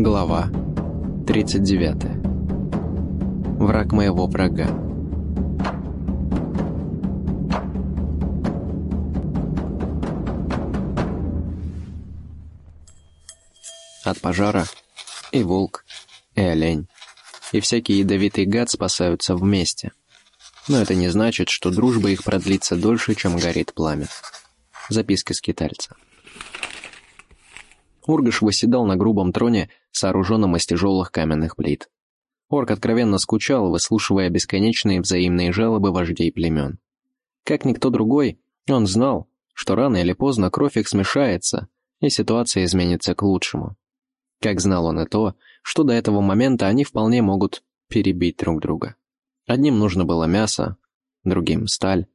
Глава 39. Враг моего врага. От пожара и волк, и олень, и всякий ядовитый гад спасаются вместе. Но это не значит, что дружба их продлится дольше, чем горит пламя. Записка скитальца. Ургаш восседал на грубом троне, сооруженном из тяжелых каменных плит. Орк откровенно скучал, выслушивая бесконечные взаимные жалобы вождей племен. Как никто другой, он знал, что рано или поздно кровь их смешается, и ситуация изменится к лучшему. Как знал он и то, что до этого момента они вполне могут перебить друг друга. Одним нужно было мясо, другим — сталь,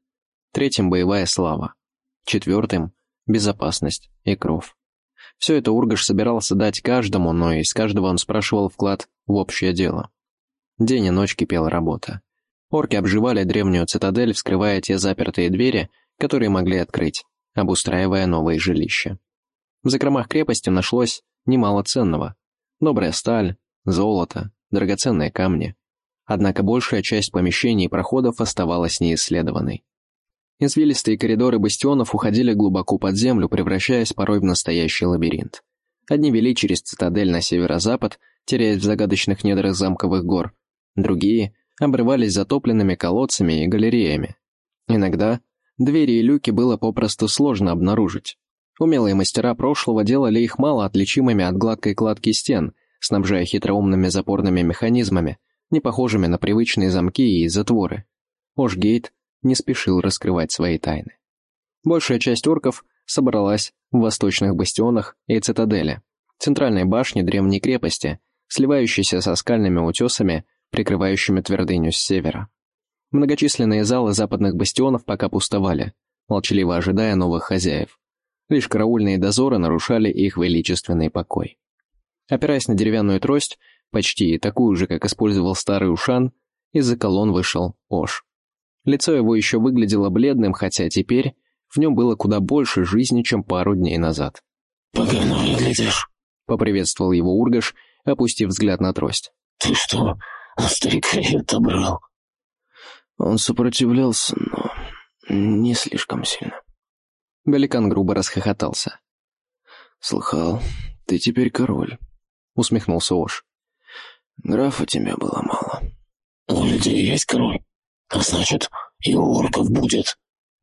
третьим — боевая слава, четвертым — безопасность и кровь. Все это Ургаш собирался дать каждому, но из каждого он спрашивал вклад в общее дело. День и ночь кипела работа. Орки обживали древнюю цитадель, вскрывая те запертые двери, которые могли открыть, обустраивая новые жилища. В закромах крепости нашлось немало ценного. Добрая сталь, золото, драгоценные камни. Однако большая часть помещений и проходов оставалась неисследованной. Извилистые коридоры бастионов уходили глубоко под землю, превращаясь порой в настоящий лабиринт. Одни вели через цитадель на северо-запад, теряясь в загадочных недрах замковых гор. Другие обрывались затопленными колодцами и галереями. Иногда двери и люки было попросту сложно обнаружить. Умелые мастера прошлого делали их мало отличимыми от гладкой кладки стен, снабжая хитроумными запорными механизмами, не похожими на привычные замки и затворы. Ошгейт не спешил раскрывать свои тайны. Большая часть орков собралась в восточных бастионах и цитадели, центральной башне древней крепости, сливающейся со скальными утесами, прикрывающими твердыню с севера. Многочисленные залы западных бастионов пока пустовали, молчаливо ожидая новых хозяев. Лишь караульные дозоры нарушали их величественный покой. Опираясь на деревянную трость, почти такую же, как использовал старый Ушан, из-за колонн вышел Ош. Лицо его еще выглядело бледным, хотя теперь в нем было куда больше жизни, чем пару дней назад. «Погано выглядишь», — поприветствовал его Ургаш, опустив взгляд на трость. «Ты что, старика отобрал?» Он сопротивлялся, но не слишком сильно. Великан грубо расхохотался. «Слыхал, ты теперь король», — усмехнулся Ош. «Графа тебя было мало». «У людей есть король?» А значит, и у орков будет.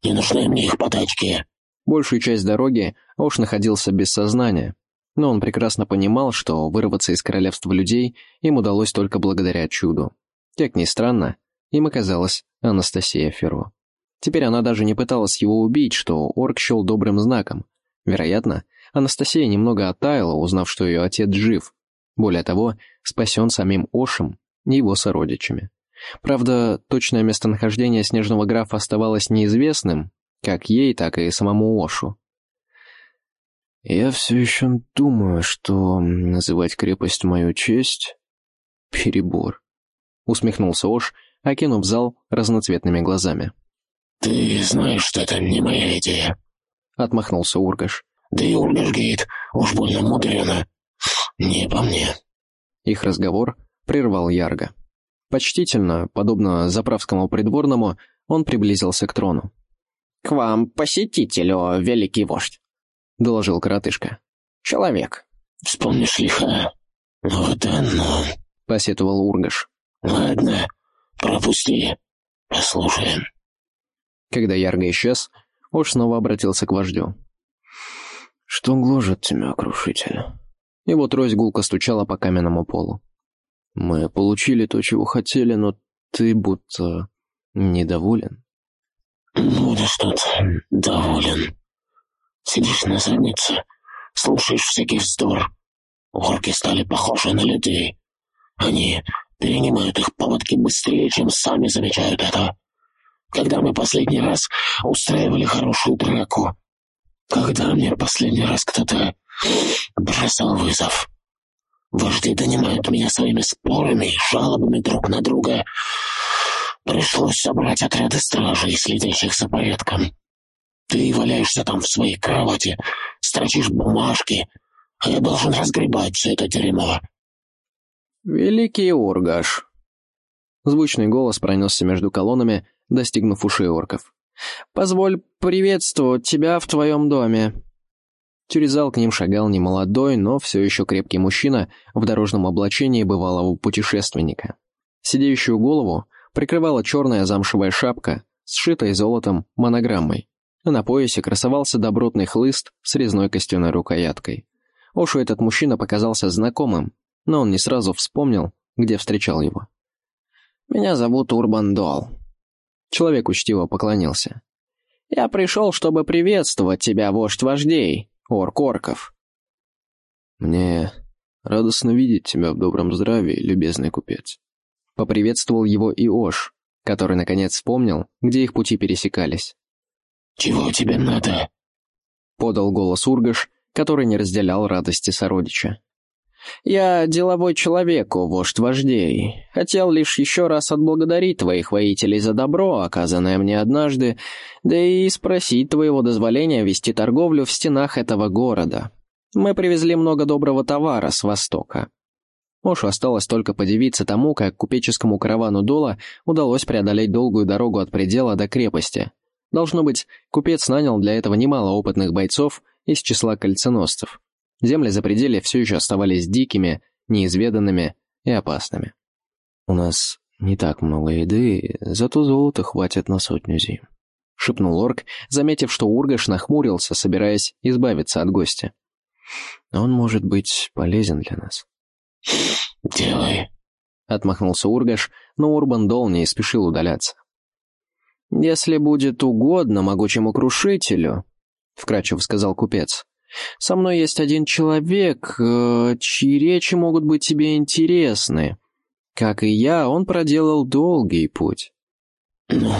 Не нужны мне их подачки. Большую часть дороги Ош находился без сознания, но он прекрасно понимал, что вырваться из королевства людей им удалось только благодаря чуду. Как ни странно, им оказалась Анастасия Ферро. Теперь она даже не пыталась его убить, что орк счел добрым знаком. Вероятно, Анастасия немного оттаяла, узнав, что ее отец жив. Более того, спасен самим Ошем и его сородичами. Правда, точное местонахождение снежного графа оставалось неизвестным, как ей, так и самому Ошу. «Я все еще думаю, что называть крепость мою честь — перебор», — усмехнулся Ош, окинув зал разноцветными глазами. «Ты знаешь, что это не моя идея», — отмахнулся Ургаш. «Да и Ургашгейт уж больно мудрено. Не по мне». Их разговор прервал Ярго. Почтительно, подобно заправскому придворному, он приблизился к трону. «К вам посетителю, великий вождь», — доложил коротышка. «Человек». «Вспомнишь лиха? Вот оно», — посетовал Ургаш. «Ладно, пропусти. Послушаем». Когда Ярго исчез, Ош снова обратился к вождю. «Что гложет тебя, крушитель?» Его трость гулко стучала по каменному полу. Мы получили то, чего хотели, но ты будто недоволен. Будешь тут доволен. Сидишь на заднице, слушаешь всякий вздор. Орки стали похожи на людей. Они перенимают их поводки быстрее, чем сами замечают это. Когда мы последний раз устраивали хорошую драку? Когда мне последний раз кто-то бросал вызов? Вожди донимают меня своими спорами и жалобами друг на друга. Пришлось собрать отряды стражей, следящих за порядком. Ты валяешься там в своей кровати, строчишь бумажки, а я должен разгребать все это дерьмо». «Великий Оргаш!» Звучный голос пронесся между колоннами, достигнув ушей орков. «Позволь приветствовать тебя в твоем доме». Через зал к ним шагал немолодой, но все еще крепкий мужчина в дорожном облачении бывалого путешественника. Сидеющую голову прикрывала черная замшевая шапка, сшитая золотом монограммой, а на поясе красовался добротный хлыст с резной костяной рукояткой. Ошу этот мужчина показался знакомым, но он не сразу вспомнил, где встречал его. «Меня зовут Урбан Дол». Человек учтиво поклонился. «Я пришел, чтобы приветствовать тебя, вождь вождей, орк-орков». «Мне радостно видеть тебя в добром здравии, любезный купец». Поприветствовал его и Ош, который, наконец, вспомнил, где их пути пересекались. «Чего тебе надо?» Подал голос Ургаш, который не разделял радости сородича. «Я деловой человек, о вождь вождей. Хотел лишь еще раз отблагодарить твоих воителей за добро, оказанное мне однажды, да и спросить твоего дозволения вести торговлю в стенах этого города. Мы привезли много доброго товара с Востока». Ошу осталось только подивиться тому, как купеческому каравану Дола удалось преодолеть долгую дорогу от предела до крепости. Должно быть, купец нанял для этого немало опытных бойцов из числа кольценосцев. Земли за пределе все еще оставались дикими, неизведанными и опасными. «У нас не так много еды, зато золота хватит на сотню зим», — шепнул орк, заметив, что Ургаш нахмурился, собираясь избавиться от гостя. «Он может быть полезен для нас». «Делай», — отмахнулся Ургаш, но Урбан Дол не спешил удаляться. «Если будет угодно могучему крушителю», — вкратчиво сказал купец, со мной есть один человек, э, чьи речи могут быть тебе интересны. Как и я, он проделал долгий путь». «Ну,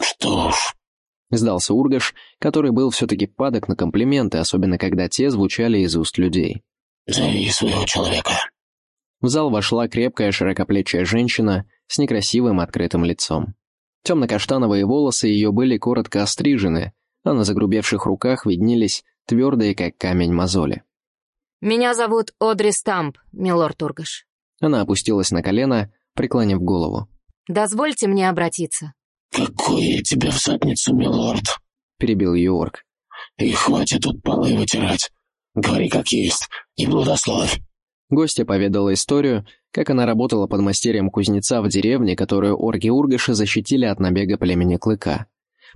что ж...» — сдался Ургаш, который был все-таки падок на комплименты, особенно когда те звучали из уст людей. «Зови своего человека». В зал вошла крепкая широкоплечая женщина с некрасивым открытым лицом. Темно-каштановые волосы ее были коротко острижены, а на загрубевших руках виднелись твердые, как камень мозоли. «Меня зовут Одри Стамп, милорд Тургаш». Она опустилась на колено, преклонив голову. «Дозвольте мне обратиться». «Какое тебе в задницу, милорд?» — перебил ее орк. «И хватит тут полы вытирать. Говори как есть, и благословь». Гостья поведала историю, как она работала под мастерием кузнеца в деревне, которую орги-ургаши защитили от набега племени Клыка.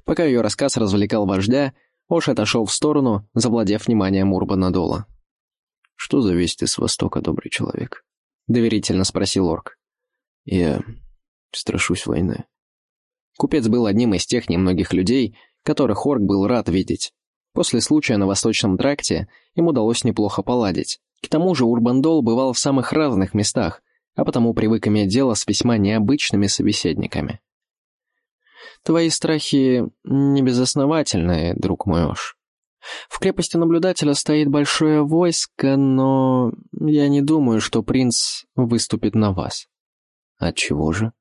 Пока ее рассказ развлекал вождя, Ош отошел в сторону, завладев вниманием Урбана Дола. «Что за вести с Востока, добрый человек?» — доверительно спросил орк. «Я страшусь войны». Купец был одним из тех немногих людей, которых орк был рад видеть. После случая на Восточном тракте им удалось неплохо поладить. К тому же Урбандол бывал в самых разных местах, а потому привык иметь дело с весьма необычными собеседниками. Твои страхи небезосновательные, друг мой Ош. В крепости наблюдателя стоит большое войско, но я не думаю, что принц выступит на вас. Отчего же?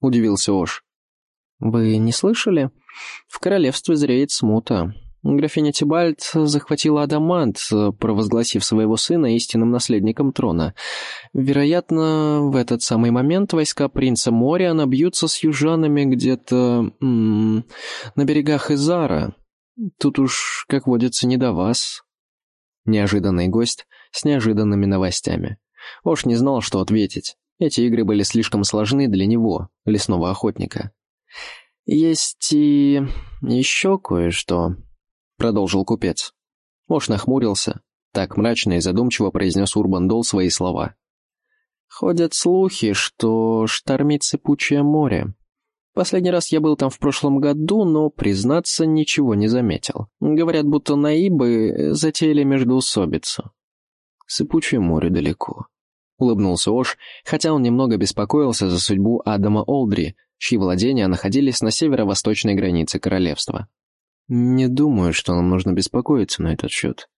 Удивился Ош. Вы не слышали? В королевстве зреет смута. Графиня Тибальд захватила Адамант, провозгласив своего сына истинным наследником трона. Вероятно, в этот самый момент войска принца Мориана бьются с южанами где-то на берегах Изара. Тут уж, как водится, не до вас. Неожиданный гость с неожиданными новостями. Ош не знал, что ответить. Эти игры были слишком сложны для него, лесного охотника. «Есть и еще кое-что», — продолжил купец. Ош нахмурился. Так мрачно и задумчиво произнес Урбандол свои слова. «Ходят слухи, что штормит сыпучее море. Последний раз я был там в прошлом году, но, признаться, ничего не заметил. Говорят, будто наибы затеяли междоусобицу». «Сыпучее море далеко», — улыбнулся Ош, хотя он немного беспокоился за судьбу Адама Олдри, чьи владения находились на северо-восточной границе королевства. Не думаю, что нам нужно беспокоиться на этот счет.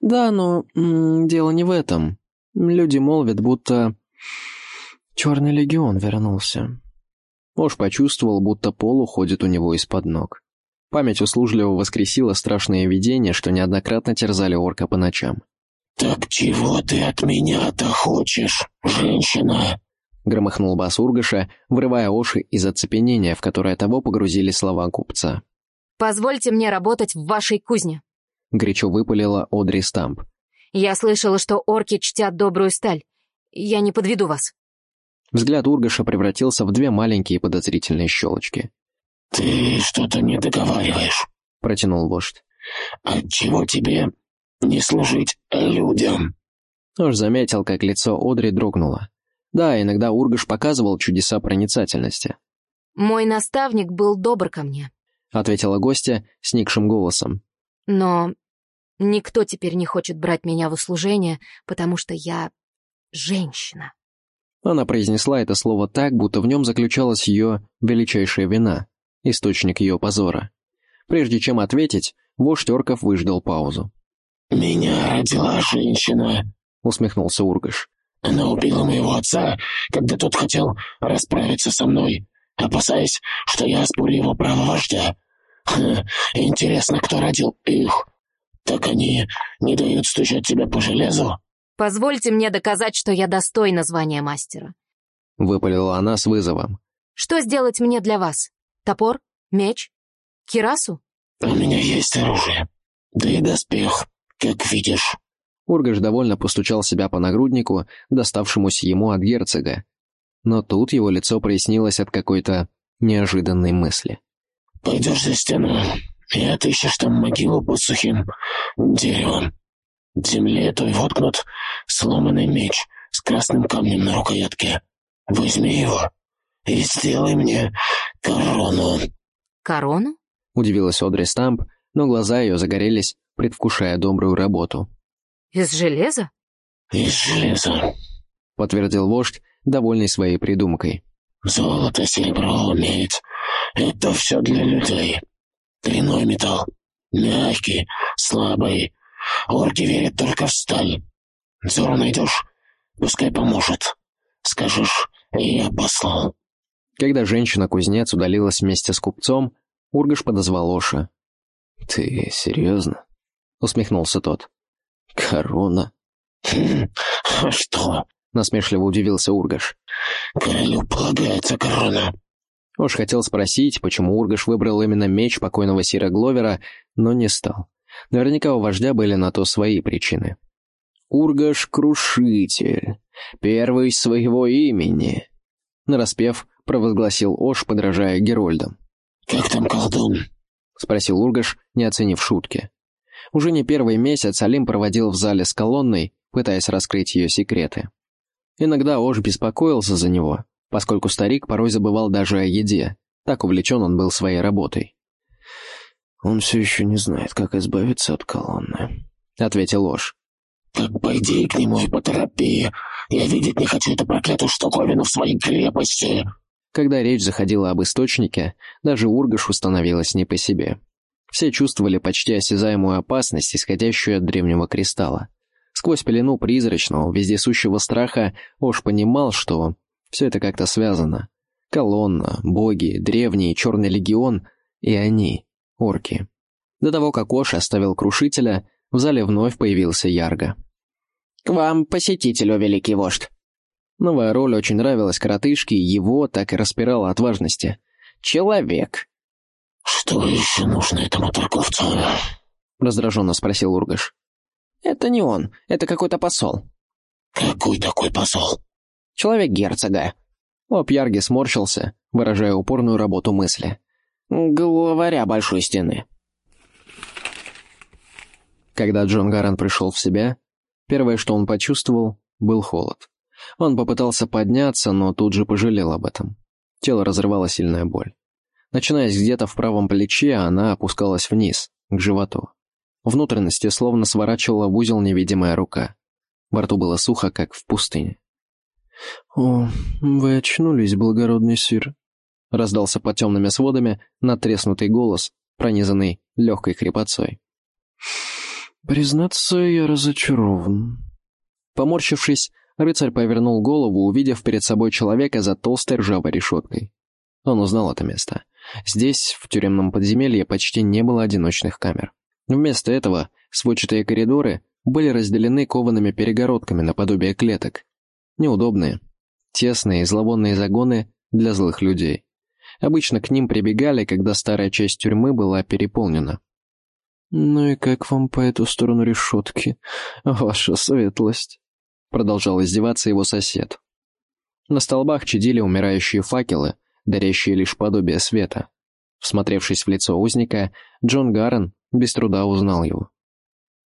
Да, но м -м, дело не в этом. Люди молвят, будто Черный легион вернулся. Ош почувствовал, будто пол уходит у него из-под ног. Память услужливо воскресила страшные видения, что неоднократно терзали орка по ночам. «Так чего ты от меня-то хочешь, женщина?» Громыхнул бас Ургаша, врывая уши из оцепенения, в которое того погрузили слова купца. «Позвольте мне работать в вашей кузне», — горячо выпалила Одри Стамп. «Я слышала, что орки чтят добрую сталь. Я не подведу вас». Взгляд Ургаша превратился в две маленькие подозрительные щелочки. «Ты что-то не договариваешь», — протянул вождь. «Отчего тебе не служить людям?» Уж заметил, как лицо Одри дрогнуло. Да, иногда Ургаш показывал чудеса проницательности. «Мой наставник был добр ко мне», — ответила гостья сникшим голосом. «Но никто теперь не хочет брать меня в услужение, потому что я женщина». Она произнесла это слово так, будто в нем заключалась ее величайшая вина, источник ее позора. Прежде чем ответить, вождь орков выждал паузу. «Меня родила женщина», — усмехнулся Ургаш. «Она убила моего отца, когда тот хотел расправиться со мной, опасаясь, что я оспорю его право вождя. Хм, интересно, кто родил их? Так они не дают стучать тебя по железу?» Позвольте мне доказать, что я достойна звания мастера». Выпалила она с вызовом. «Что сделать мне для вас? Топор? Меч? Кирасу?» «У меня есть оружие. Да и доспех, как видишь». Ургаш довольно постучал себя по нагруднику, доставшемуся ему от герцога. Но тут его лицо прояснилось от какой-то неожиданной мысли. «Пойдешь за стену и отыщешь там могилу под сухим деревом. В земле той воткнут сломанный меч с красным камнем на рукоятке. Возьми его и сделай мне корону». «Корону?» — удивилась Одри Стамп, но глаза ее загорелись, предвкушая добрую работу. «Из железа?» «Из железа», — подтвердил вождь, довольный своей придумкой. «Золото, серебро, медь — это все для людей. Дряной металл, мягкий, слабый, Орки верят только в сталь. Зору найдешь, пускай поможет. Скажешь, я послал». Когда женщина-кузнец удалилась вместе с купцом, Ургаш подозвал Оша. «Ты серьезно?» — усмехнулся тот. «Корона?» хм, «А что?» — насмешливо удивился Ургаш. «Королю полагается корона». Ош хотел спросить, почему Ургаш выбрал именно меч покойного Сира Гловера, но не стал. Наверняка у вождя были на то свои причины. «Ургаш — крушитель, первый своего имени», — нараспев провозгласил Ош, подражая Герольдам. «Как там колдун?» — спросил Ургаш, не оценив шутки. Уже не первый месяц Алим проводил в зале с колонной, пытаясь раскрыть ее секреты. Иногда Ош беспокоился за него, поскольку старик порой забывал даже о еде, так увлечен он был своей работой. «Он все еще не знает, как избавиться от колонны», — ответил Ложь. «Так пойди к нему и поторопи. Я видеть не хочу эту проклятую штуковину в своей крепости». Когда речь заходила об источнике, даже Ургашу становилось не по себе. Все чувствовали почти осязаемую опасность, исходящую от древнего кристалла. Сквозь пелену призрачного, вездесущего страха Ош понимал, что все это как-то связано. Колонна, боги, древний, черный легион и они орки. До того, как Ош оставил крушителя, в зале вновь появился Ярго. «К вам, посетителю, великий вождь!» Новая роль очень нравилась коротышке, его так и распирала от важности. «Человек!» «Что еще нужно этому торговцу?» — раздраженно спросил Ургаш. «Это не он, это какой-то посол». «Какой такой посол?» «Человек герцога». Лоб Ярги сморщился, выражая упорную работу мысли главаря Большой Стены. Когда Джон Гаран пришел в себя, первое, что он почувствовал, был холод. Он попытался подняться, но тут же пожалел об этом. Тело разрывала сильная боль. Начинаясь где-то в правом плече, она опускалась вниз, к животу. Внутренности словно сворачивала в узел невидимая рука. Во рту было сухо, как в пустыне. «О, вы очнулись, благородный сир», раздался под темными сводами натреснутый голос, пронизанный легкой хрипотцой. «Признаться, я разочарован». Поморщившись, рыцарь повернул голову, увидев перед собой человека за толстой ржавой решеткой. Он узнал это место. Здесь, в тюремном подземелье, почти не было одиночных камер. Вместо этого сводчатые коридоры, были разделены коваными перегородками наподобие клеток. Неудобные, тесные и зловонные загоны для злых людей. Обычно к ним прибегали, когда старая часть тюрьмы была переполнена. «Ну и как вам по эту сторону решетки, ваша светлость?» Продолжал издеваться его сосед. На столбах чадили умирающие факелы, дарящие лишь подобие света. Всмотревшись в лицо узника, Джон Гаррен без труда узнал его.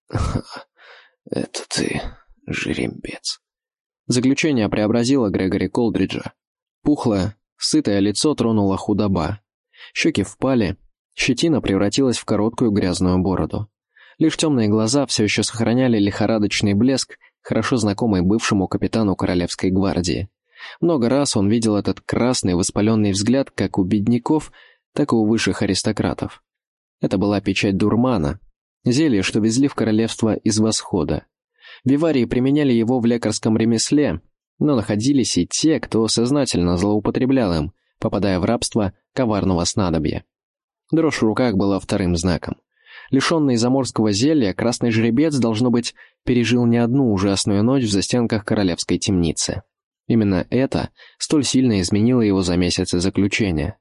«Это ты, жеребец». Заключение преобразило Грегори Колдриджа. Пухлое, сытое лицо тронула худоба. Щеки впали, щетина превратилась в короткую грязную бороду. Лишь темные глаза все еще сохраняли лихорадочный блеск, хорошо знакомый бывшему капитану Королевской гвардии. Много раз он видел этот красный воспаленный взгляд как у бедняков, так и у высших аристократов. Это была печать дурмана, зелье, что везли в королевство из восхода. Виварии применяли его в лекарском ремесле, но находились и те, кто сознательно злоупотреблял им, попадая в рабство коварного снадобья. Дрожь в руках была вторым знаком. Лишенный заморского зелья, красный жеребец, должно быть, пережил не одну ужасную ночь в застенках королевской темницы. Именно это столь сильно изменило его за месяцы заключения.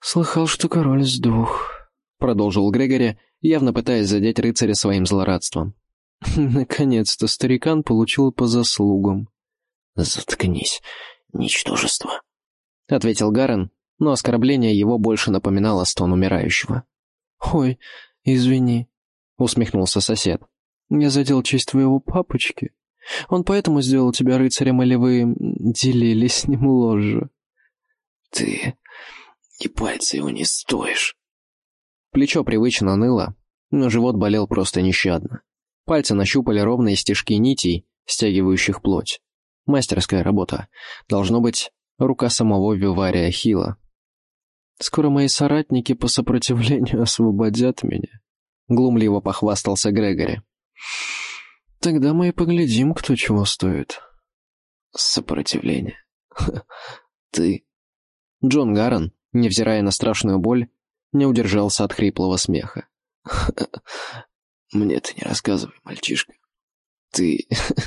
«Слыхал, что король сдох», — продолжил Грегори, явно пытаясь задеть рыцаря своим злорадством. «Наконец-то старикан получил по заслугам». «Заткнись, ничтожество», — ответил Гарен, но оскорбление его больше напоминало стон умирающего. «Ой, извини», — усмехнулся сосед. «Я задел честь твоего папочки. Он поэтому сделал тебя рыцарем, или вы делили с ним ложу?» «Ты и пальцы его не стоишь». Плечо привычно ныло, но живот болел просто нещадно. Пальцы нащупали ровные стежки нитей, стягивающих плоть. Мастерская работа. Должно быть, рука самого Вивария Хила. «Скоро мои соратники по сопротивлению освободят меня», — глумливо похвастался Грегори. «Тогда мы и поглядим, кто чего стоит». «Сопротивление? Ты?» Джон Гаррен, невзирая на страшную боль, не удержался от хриплого смеха. «Мне ты не рассказывай, мальчишка. Ты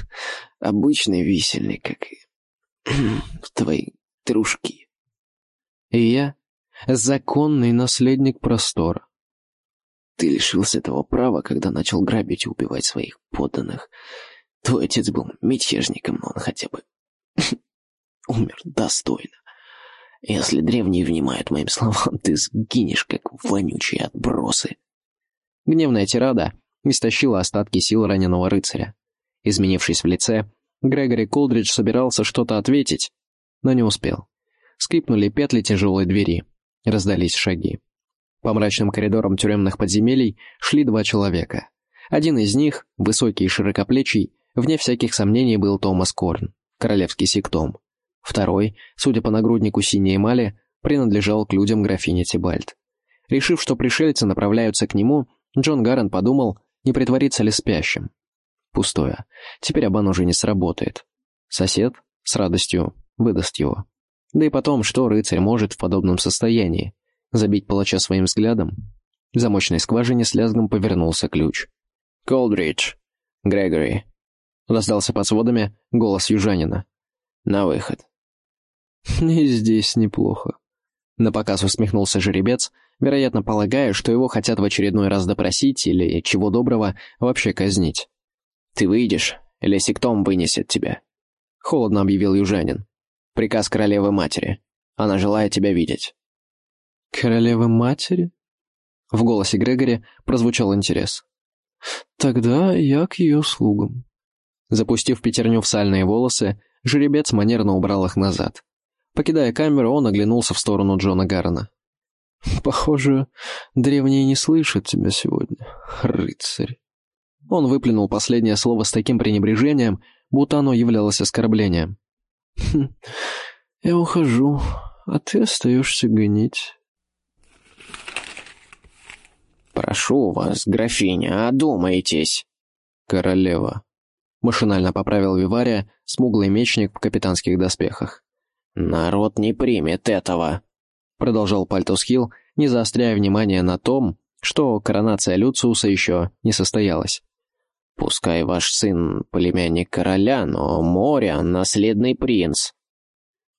обычный висельник, как и твои трушки». И я законный наследник простора. Ты лишился этого права, когда начал грабить и убивать своих подданных. Твой отец был мятежником, но он хотя бы умер достойно. Если древние внимают моим словам, ты сгинешь, как вонючие отбросы. Гневная тирада истощила остатки сил раненого рыцаря. Изменившись в лице, Грегори Колдридж собирался что-то ответить, но не успел. Скрипнули петли тяжелой двери. Раздались шаги. По мрачным коридорам тюремных подземелий шли два человека. Один из них, высокий и широкоплечий, вне всяких сомнений был Томас Корн, королевский сектом. Второй, судя по нагруднику синей эмали, принадлежал к людям графини Тибальд. Решив, что пришельцы направляются к нему, Джон Гаррен подумал, не притвориться ли спящим. Пустое. Теперь обан уже не сработает. Сосед с радостью выдаст его. Да и потом, что рыцарь может в подобном состоянии? Забить палача своим взглядом? В замочной скважине с лязгом повернулся ключ. «Колдридж! Грегори!» Раздался под сводами голос южанина. «На выход!» «И здесь неплохо». Напоказ усмехнулся жеребец, вероятно, полагая, что его хотят в очередной раз допросить или, чего доброго, вообще казнить. «Ты выйдешь, или сектом вынесет тебя», — холодно объявил южанин. «Приказ королевы-матери. Она желает тебя видеть». «Королевы-матери?» В голосе Грегори прозвучал интерес. «Тогда я к ее услугам». Запустив пятерню в сальные волосы, жеребец манерно убрал их назад. Покидая камеру, он оглянулся в сторону Джона Гаррена. «Похоже, древние не слышат тебя сегодня, рыцарь». Он выплюнул последнее слово с таким пренебрежением, будто оно являлось оскорблением. «Хм, «Я ухожу, а ты остаешься гонить». «Прошу вас, графиня, одумайтесь!» «Королева», — машинально поправил Вивария, смуглый мечник в капитанских доспехах. «Народ не примет этого», — продолжал Пальтус Хилл, не заостряя внимание на том, что коронация Люциуса еще не состоялась. Пускай ваш сын племянник короля, но Мориан — наследный принц».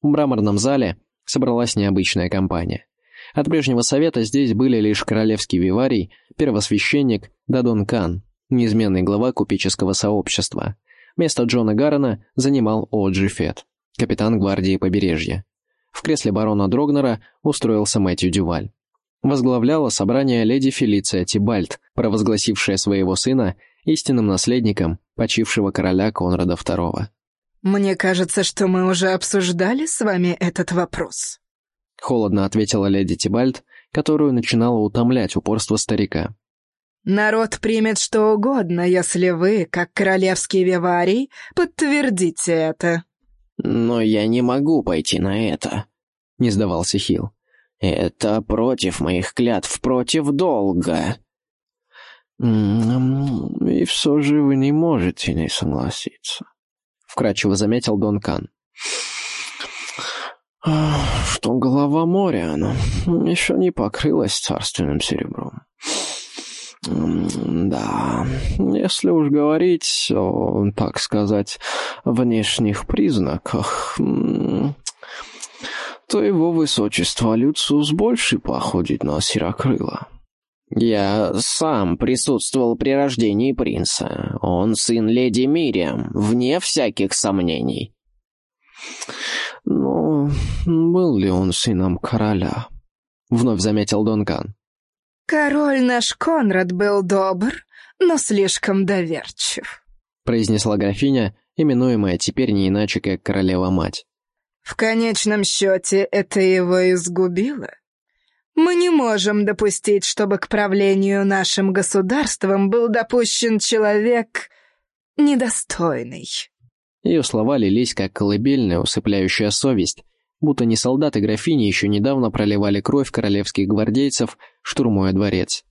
В мраморном зале собралась необычная компания. От прежнего совета здесь были лишь королевский виварий, первосвященник Дадон Кан, неизменный глава купеческого сообщества. Место Джона Гаррена занимал Оджи Фет, капитан гвардии побережья. В кресле барона Дрогнера устроился Мэтью Дюваль. Возглавляла собрание леди Фелиция Тибальт, провозгласившая своего сына истинным наследником почившего короля Конрада II. «Мне кажется, что мы уже обсуждали с вами этот вопрос», — холодно ответила леди Тибальт, которую начинало утомлять упорство старика. «Народ примет что угодно, если вы, как королевский виварий, подтвердите это». «Но я не могу пойти на это», — не сдавался Хилл. «Это против моих клятв, против долга». «И все же вы не можете не согласиться», — вкратчиво заметил Дон Кан. «Что голова моря, она еще не покрылась царственным серебром. Да, если уж говорить о, так сказать, внешних признаках, то его высочество Люциус больше походит на серокрыла». «Я сам присутствовал при рождении принца. Он сын леди Мириам, вне всяких сомнений». «Ну, был ли он сыном короля?» — вновь заметил Донкан. «Король наш Конрад был добр, но слишком доверчив», — произнесла графиня, именуемая теперь не иначе, как королева-мать. «В конечном счете это его изгубило». Мы не можем допустить, чтобы к правлению нашим государством был допущен человек недостойный». Ее слова лились, как колыбельная, усыпляющая совесть, будто не солдаты графини еще недавно проливали кровь королевских гвардейцев, штурмуя дворец.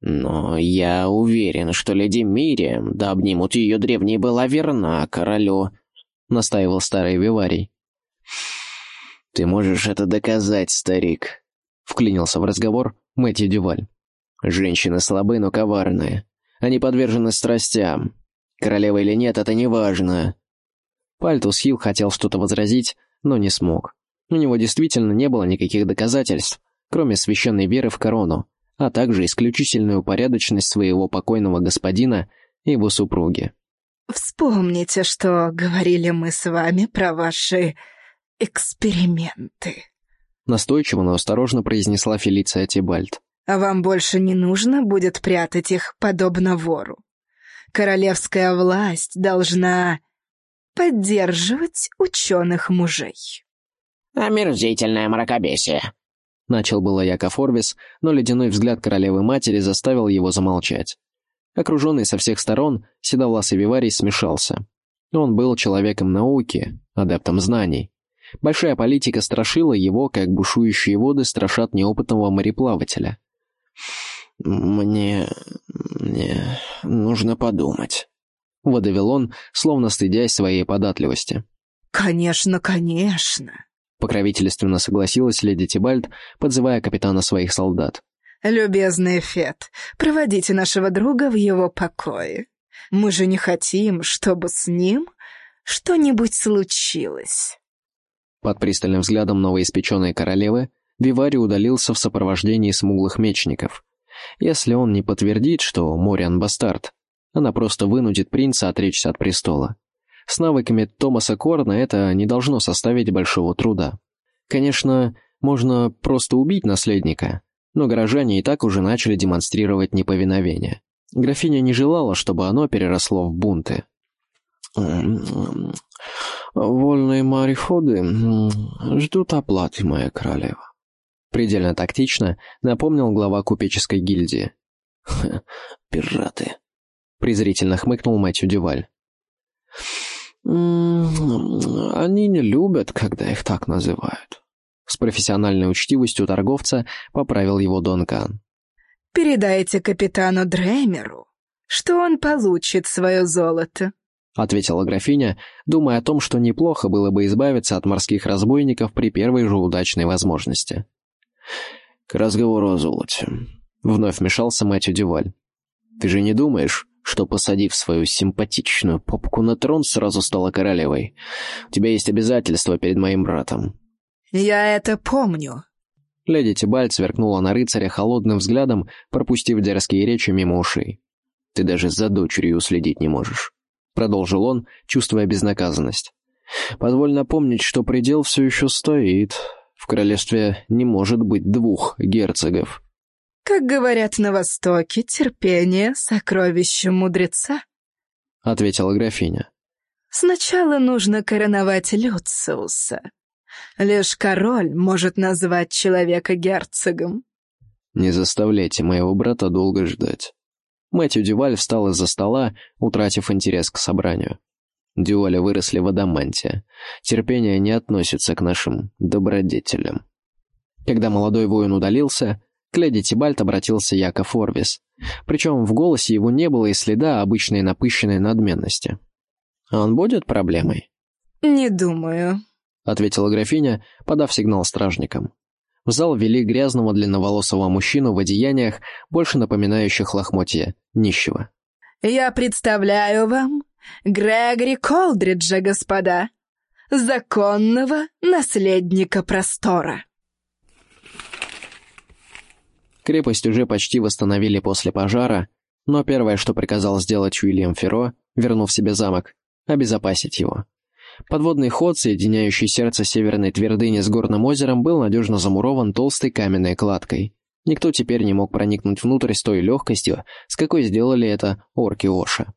«Но я уверен, что леди Мириам, да обнимут ее древней, была верна королю», — настаивал старый Виварий. «Ты можешь это доказать, старик», Вклинился в разговор Мэтью Дюваль. «Женщины слабы, но коварные. Они подвержены страстям. Королева или нет, это не важно». Пальтус Хилл хотел что-то возразить, но не смог. У него действительно не было никаких доказательств, кроме священной веры в корону, а также исключительную порядочность своего покойного господина и его супруги. «Вспомните, что говорили мы с вами про ваши эксперименты», Настойчиво, но осторожно произнесла Фелиция Тибальт. «А вам больше не нужно будет прятать их, подобно вору. Королевская власть должна поддерживать ученых мужей». «Омерзительное мракобесие», — начал было Яков Орвис, но ледяной взгляд королевы-матери заставил его замолчать. Окруженный со всех сторон, седовласый Виварий смешался. Он был человеком науки, адептом знаний. Большая политика страшила его, как бушующие воды страшат неопытного мореплавателя. «Мне... мне нужно подумать», — выдавил он, словно стыдясь своей податливости. «Конечно, конечно», — покровительственно согласилась леди Тибальд, подзывая капитана своих солдат. «Любезный Фет, проводите нашего друга в его покое. Мы же не хотим, чтобы с ним что-нибудь случилось». Под пристальным взглядом новоиспеченной королевы Вивари удалился в сопровождении смуглых мечников. Если он не подтвердит, что Мориан бастард, она просто вынудит принца отречься от престола. С навыками Томаса Корна это не должно составить большого труда. Конечно, можно просто убить наследника, но горожане и так уже начали демонстрировать неповиновение. Графиня не желала, чтобы оно переросло в бунты. «Вольные мореходы ждут оплаты, моя королева». Предельно тактично напомнил глава купеческой гильдии. «Пираты», — презрительно хмыкнул Мэтью Дюваль. «Они не любят, когда их так называют». С профессиональной учтивостью торговца поправил его Дон Кан. «Передайте капитану Дреймеру, что он получит свое золото». — ответила графиня, думая о том, что неплохо было бы избавиться от морских разбойников при первой же удачной возможности. «К разговору о золоте», — вновь вмешался Мэтью Дюваль. «Ты же не думаешь, что, посадив свою симпатичную попку на трон, сразу стала королевой. У тебя есть обязательства перед моим братом». «Я это помню». Леди Тибальд сверкнула на рыцаря холодным взглядом, пропустив дерзкие речи мимо ушей. «Ты даже за дочерью следить не можешь», — продолжил он, чувствуя безнаказанность. «Позволь напомнить, что предел все еще стоит. В королевстве не может быть двух герцогов». «Как говорят на Востоке, терпение — сокровище мудреца», — ответила графиня. «Сначала нужно короновать Люциуса. Лишь король может назвать человека герцогом». «Не заставляйте моего брата долго ждать». Мэтью Дюваль встал из-за стола, утратив интерес к собранию. Дювали выросли в адаманте. Терпение не относится к нашим добродетелям. Когда молодой воин удалился, к леди Тибальт обратился Яков Орвис. Причем в голосе его не было и следа обычной напыщенной надменности. «Он будет проблемой?» «Не думаю», — ответила графиня, подав сигнал стражникам. В зал вели грязного длинноволосого мужчину в одеяниях, больше напоминающих лохмотья нищего. «Я представляю вам Грегори Колдриджа, господа, законного наследника простора». Крепость уже почти восстановили после пожара, но первое, что приказал сделать Уильям Ферро, вернув себе замок, обезопасить его. Подводный ход, соединяющий сердце северной твердыни с горным озером, был надежно замурован толстой каменной кладкой. Никто теперь не мог проникнуть внутрь с той легкостью, с какой сделали это орки Оша.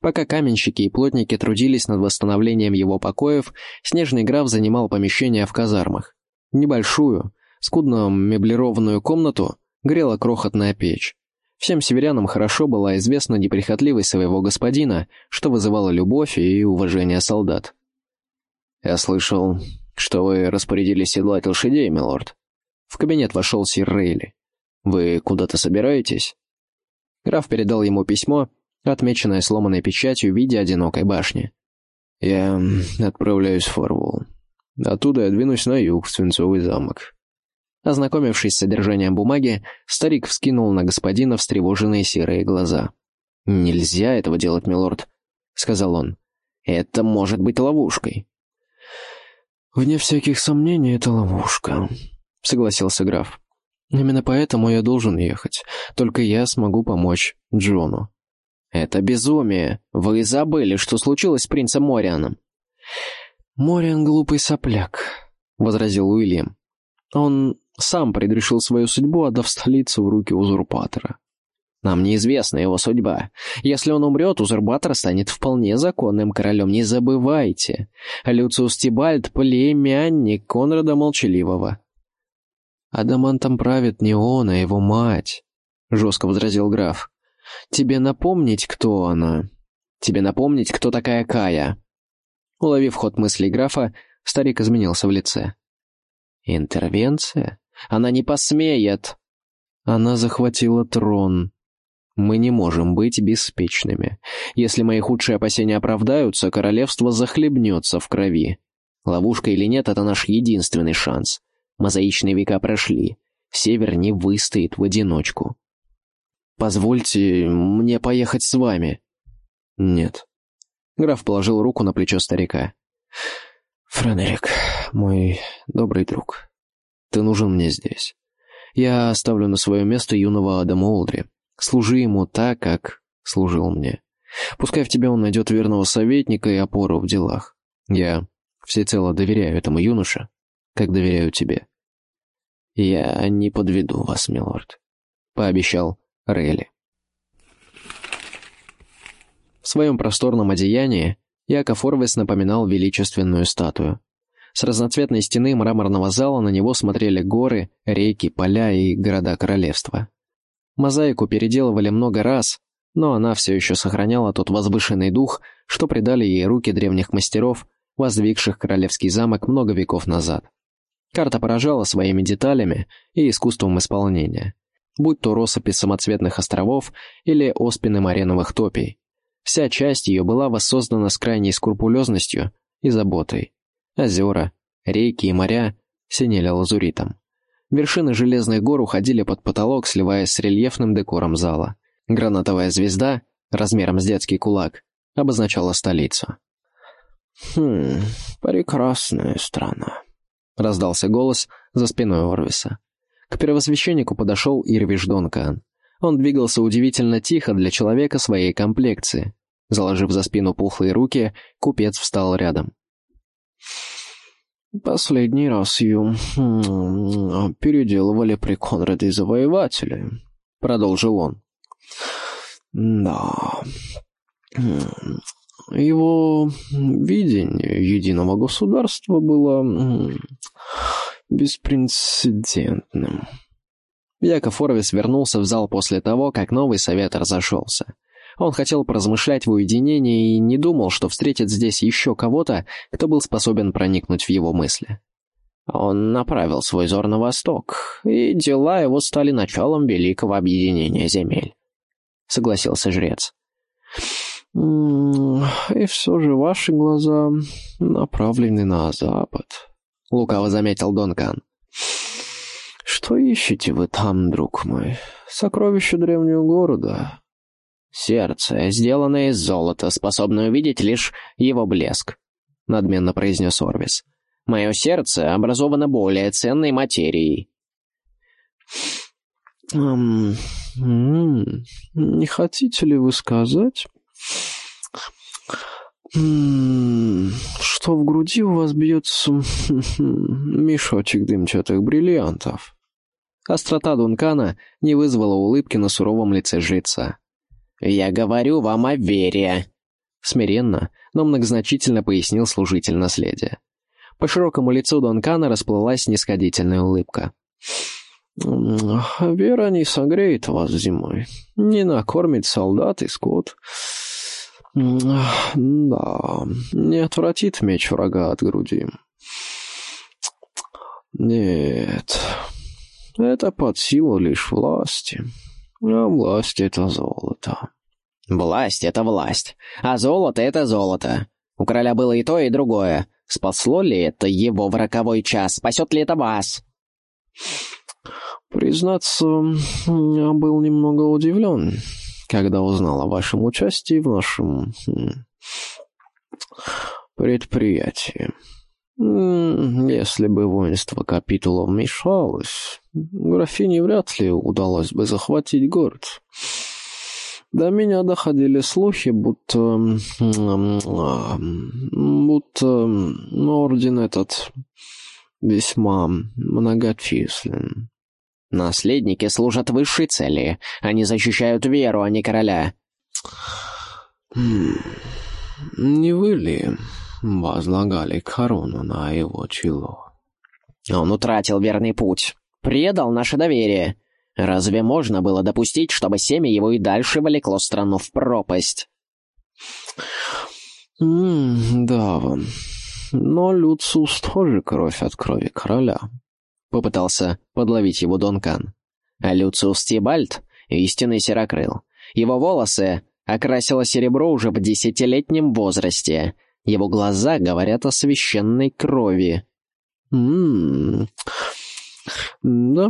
Пока каменщики и плотники трудились над восстановлением его покоев, снежный граф занимал помещение в казармах. Небольшую, скудно меблированную комнату, грела крохотная печь. Всем северянам хорошо была известна неприхотливость своего господина, что вызывало любовь и уважение солдат. «Я слышал, что вы распорядились седлать лошадей, милорд». В кабинет вошел сир Рейли. «Вы куда-то собираетесь?» Граф передал ему письмо, отмеченное сломанной печатью в виде одинокой башни. «Я отправляюсь в Форвул. Оттуда я двинусь на юг, в Свинцовый замок. Ознакомившись с содержанием бумаги, старик вскинул на господина встревоженные серые глаза. «Нельзя этого делать, милорд», — сказал он. «Это может быть ловушкой». «Вне всяких сомнений, это ловушка», — согласился граф. «Именно поэтому я должен ехать. Только я смогу помочь Джону». «Это безумие. Вы забыли, что случилось с принцем Морианом». «Мориан — глупый сопляк», — возразил Уильям. «Он сам предрешил свою судьбу, отдав столицу в руки узурпатора. Нам неизвестна его судьба. Если он умрет, узурпатор станет вполне законным королем. Не забывайте. Люциус Тибальд — племянник Конрада Молчаливого. «Адамантом правит не он, а его мать», — жестко возразил граф. «Тебе напомнить, кто она? Тебе напомнить, кто такая Кая?» Уловив ход мыслей графа, старик изменился в лице. «Интервенция?» Она не посмеет!» Она захватила трон. Мы не можем быть беспечными. Если мои худшие опасения оправдаются, королевство захлебнется в крови. Ловушка или нет, это наш единственный шанс. Мозаичные века прошли. Север не выстоит в одиночку. «Позвольте мне поехать с вами». «Нет». Граф положил руку на плечо старика. «Фредерик, мой добрый друг, ты нужен мне здесь. Я оставлю на свое место юного Адама Олдри. Служи ему так, как служил мне. Пускай в тебе он найдет верного советника и опору в делах. Я всецело доверяю этому юноше, как доверяю тебе. Я не подведу вас, милорд, — пообещал Рейли. В своем просторном одеянии Яков Орвес напоминал величественную статую. С разноцветной стены мраморного зала на него смотрели горы, реки, поля и города королевства. Мозаику переделывали много раз, но она все еще сохраняла тот возвышенный дух, что придали ей руки древних мастеров, воздвигших королевский замок много веков назад. Карта поражала своими деталями и искусством исполнения, будь то россыпи самоцветных островов или оспины мареновых топий. Вся часть ее была воссоздана с крайней скрупулезностью и заботой. Озера, реки и моря синели лазуритом. Вершины железных гор уходили под потолок, сливаясь с рельефным декором зала. Гранатовая звезда, размером с детский кулак, обозначала столицу. «Хм, прекрасная страна», — раздался голос за спиной Орвиса. К первосвященнику подошел Ирвиш Донкан. Он двигался удивительно тихо для человека своей комплекции. Заложив за спину пухлые руки, купец встал рядом. «Последний раз ее переделывали при Конраде Завоевателе», — продолжил он. «Да, его видение единого государства было беспрецедентным. Яков Орвис вернулся в зал после того, как новый совет разошелся. Он хотел поразмышлять в уединении и не думал, что встретит здесь еще кого-то, кто был способен проникнуть в его мысли. Он направил свой взор на восток, и дела его стали началом великого объединения земель. Согласился жрец. «И все же ваши глаза направлены на запад», — лукаво заметил Донкан. «Что ищете вы там, друг мой? Сокровище древнего города?» «Сердце, сделанное из золота, способное увидеть лишь его блеск», — надменно произнес Орвис. «Мое сердце образовано более ценной материей». «Эм, не хотите ли вы сказать, что в груди у вас бьется мешочек дымчатых бриллиантов?» Острота Дункана не вызвала улыбки на суровом лице жреца. «Я говорю вам о вере», — смиренно, но многозначительно пояснил служитель наследия. По широкому лицу Дункана расплылась нисходительная улыбка. «Вера не согреет вас зимой, не накормит солдат и скот. Да, не отвратит меч врага от груди. Нет, это под силу лишь власти, а власть — это золото». «Власть — это власть, а золото — это золото. У короля было и то, и другое. Спасло ли это его в роковой час? Спасет ли это вас?» Признаться, я был немного удивлен, когда узнал о вашем участии в нашем предприятии. Если бы воинство капитула вмешалось, графине вряд ли удалось бы захватить город. До меня доходили слухи, будто... будто орден этот весьма многочислен. Наследники служат высшей цели. Они защищают веру, а не короля. Не вы ли возлагали корону на его чело? Он утратил верный путь. Предал наше доверие. Разве можно было допустить, чтобы семя его и дальше влекло страну в пропасть? «Да вам. Но Люциус тоже кровь от крови короля. Попытался подловить его Донкан. А Люциус Тибальт — истинный серокрыл. Его волосы окрасило серебро уже в десятилетнем возрасте. Его глаза говорят о священной крови. Ммм... Да,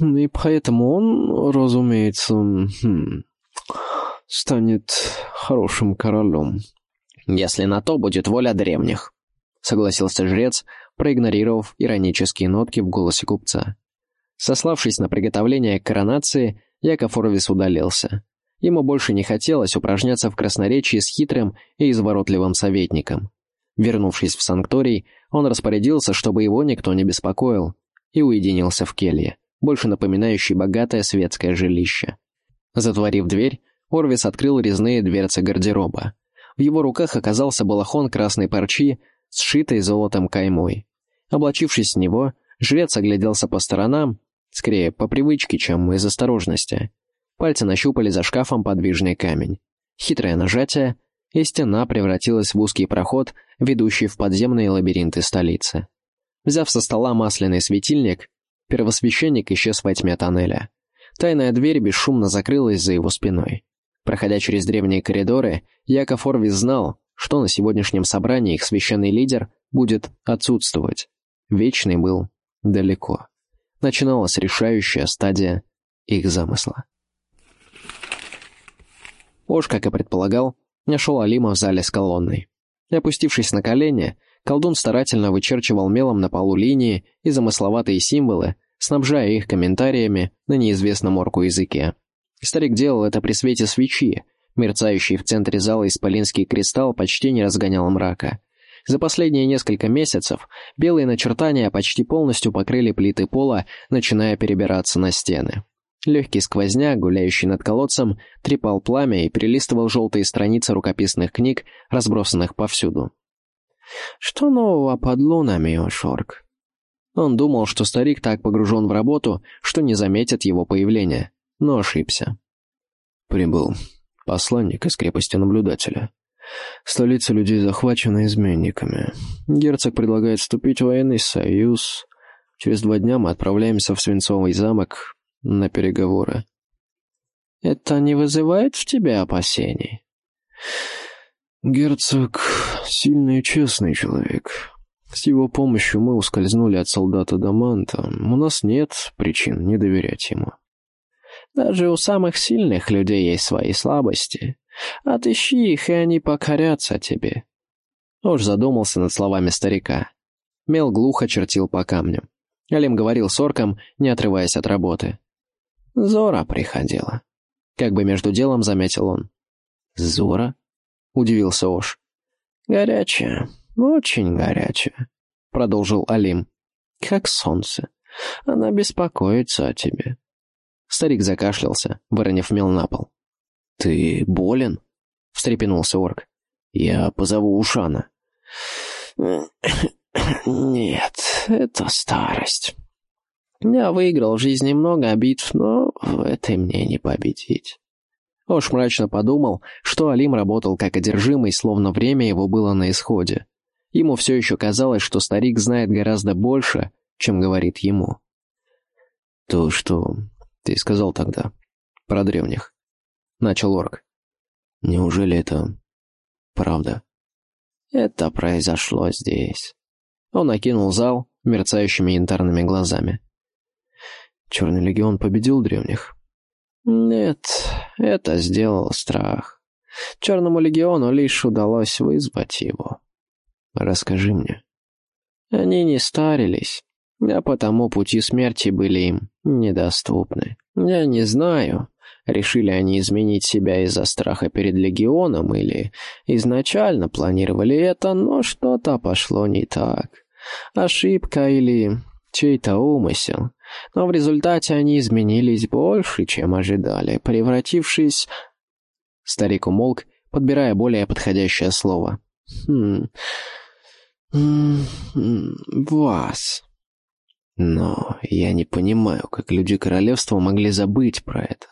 и поэтому он, разумеется, хм, станет хорошим королем. Если на то будет воля древних, согласился жрец, проигнорировав иронические нотки в голосе купца. Сославшись на приготовление к коронации, Яков Орвис удалился. Ему больше не хотелось упражняться в красноречии с хитрым и изворотливым советником. Вернувшись в санкторий, он распорядился, чтобы его никто не беспокоил, и уединился в келье, больше напоминающей богатое светское жилище. Затворив дверь, Орвис открыл резные дверцы гардероба. В его руках оказался балахон красной парчи, сшитой золотом каймой. Облачившись в него, жрец огляделся по сторонам, скорее по привычке, чем из осторожности. Пальцы нащупали за шкафом подвижный камень. Хитрое нажатие, и стена превратилась в узкий проход, ведущий в подземные лабиринты столицы. Взяв со стола масляный светильник, первосвященник исчез во тьме тоннеля. Тайная дверь бесшумно закрылась за его спиной. Проходя через древние коридоры, Яков Орвис знал, что на сегодняшнем собрании их священный лидер будет отсутствовать. Вечный был далеко. Начиналась решающая стадия их замысла. Ош, как и предполагал, нашел Алима в зале с колонной. Опустившись на колени, колдун старательно вычерчивал мелом на полу линии и замысловатые символы, снабжая их комментариями на неизвестном орку языке. Старик делал это при свете свечи, мерцающий в центре зала исполинский кристалл почти не разгонял мрака. За последние несколько месяцев белые начертания почти полностью покрыли плиты пола, начиная перебираться на стены. Легкий сквозняк, гуляющий над колодцем, трепал пламя и перелистывал желтые страницы рукописных книг, разбросанных повсюду. «Что нового под лунами, Ошорг?» Он думал, что старик так погружен в работу, что не заметит его появления, но ошибся. «Прибыл посланник из крепости наблюдателя. Столица людей захвачена изменниками. Герцог предлагает вступить в военный союз. Через два дня мы отправляемся в Свинцовый замок на переговоры. Это не вызывает в тебе опасений? Герцог — сильный и честный человек. С его помощью мы ускользнули от солдата Даманта. У нас нет причин не доверять ему. Даже у самых сильных людей есть свои слабости. Отыщи их, и они покорятся тебе. Уж задумался над словами старика. Мел глухо чертил по камням. Алим говорил с орком, не отрываясь от работы. Зора приходила. Как бы между делом заметил он. «Зора?» — удивился Ош. «Горячая, очень горячая», — продолжил Алим. «Как солнце. Она беспокоится о тебе». Старик закашлялся, выронив мел на пол. «Ты болен?» — встрепенулся орк. «Я позову Ушана». «Нет, это старость. Я выиграл в жизни много битв, но в этой мне не победить». Ош мрачно подумал, что Алим работал как одержимый, словно время его было на исходе. Ему все еще казалось, что старик знает гораздо больше, чем говорит ему. «То, что ты сказал тогда, про древних», — начал Орк. «Неужели это правда?» «Это произошло здесь». Он окинул зал мерцающими янтарными глазами. «Черный легион победил древних?» «Нет, это сделал страх. Черному легиону лишь удалось вызвать его». «Расскажи мне». Они не старились, а потому пути смерти были им недоступны. Я не знаю, решили они изменить себя из-за страха перед легионом или изначально планировали это, но что-то пошло не так. Ошибка или чей-то умысел. Но в результате они изменились больше, чем ожидали, превратившись... Старик умолк, подбирая более подходящее слово. «Хм... вас...» Но я не понимаю, как люди королевства могли забыть про это.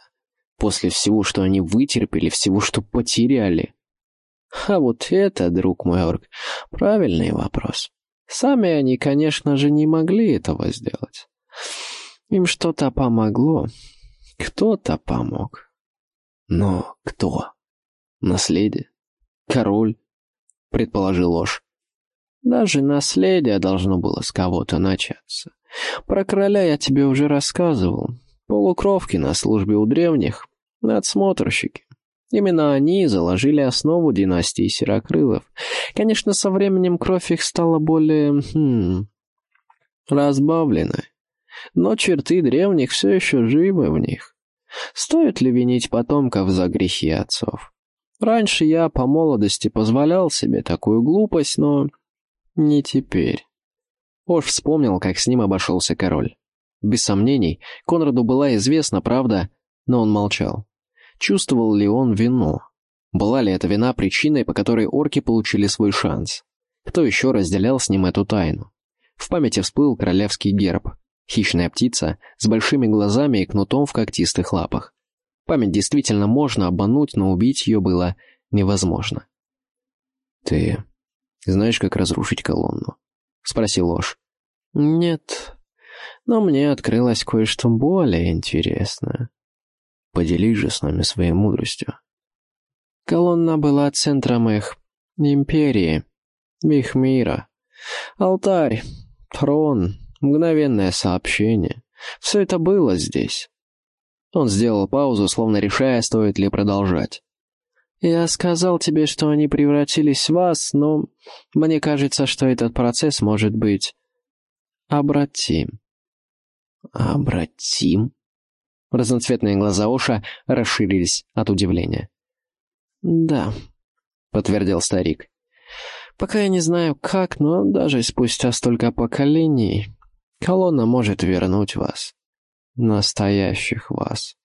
После всего, что они вытерпели, всего, что потеряли. А вот это, друг мой орк, правильный вопрос. Сами они, конечно же, не могли этого сделать. Им что-то помогло. Кто-то помог. Но кто? Наследие? Король? Предположил ложь. Даже наследие должно было с кого-то начаться. Про короля я тебе уже рассказывал. Полукровки на службе у древних, надсмотрщики. Именно они заложили основу династии Серокрылов. Конечно, со временем кровь их стала более... Хм, разбавленной. Но черты древних все еще живы в них. Стоит ли винить потомков за грехи отцов? Раньше я по молодости позволял себе такую глупость, но не теперь. Ош вспомнил, как с ним обошелся король. Без сомнений, Конраду была известна правда, но он молчал. Чувствовал ли он вину? Была ли эта вина причиной, по которой орки получили свой шанс? Кто еще разделял с ним эту тайну? В памяти всплыл королевский герб. Хищная птица с большими глазами и кнутом в когтистых лапах. Память действительно можно обмануть, но убить ее было невозможно. «Ты знаешь, как разрушить колонну?» — спросил Ложь. «Нет, но мне открылось кое-что более интересное». «Поделись же с нами своей мудростью». Колонна была центром их империи, их мира. Алтарь, трон, мгновенное сообщение. Все это было здесь. Он сделал паузу, словно решая, стоит ли продолжать. Я сказал тебе, что они превратились в вас, но мне кажется, что этот процесс может быть обратим». «Обратим?» Разноцветные глаза Оша расширились от удивления. «Да», — подтвердил старик. «Пока я не знаю как, но даже спустя столько поколений колонна может вернуть вас. Настоящих вас».